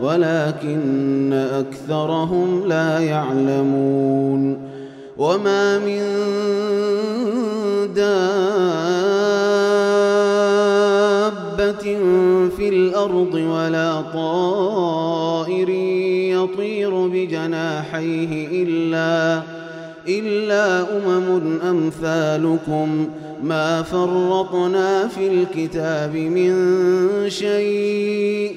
ولكن أكثرهم لا يعلمون. وما من دابة في الأرض ولا طائر يطير بجناحيه إلا إلا أمم أمثالكم. ما فرطنا في الكتاب من شيء.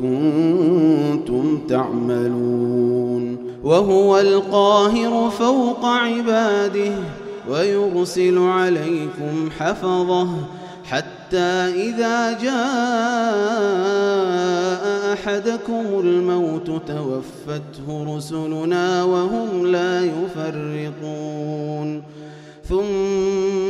كنتم تعملون وهو القاهر فوق عباده ويرسل عليكم حفظه حتى إذا جاء أحدكم الموت توفته رسلنا وهم لا يفرطون. ثم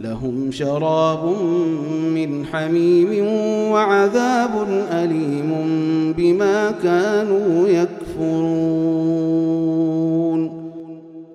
لهم شراب من حميم وعذاب أليم بما كانوا يكفرون.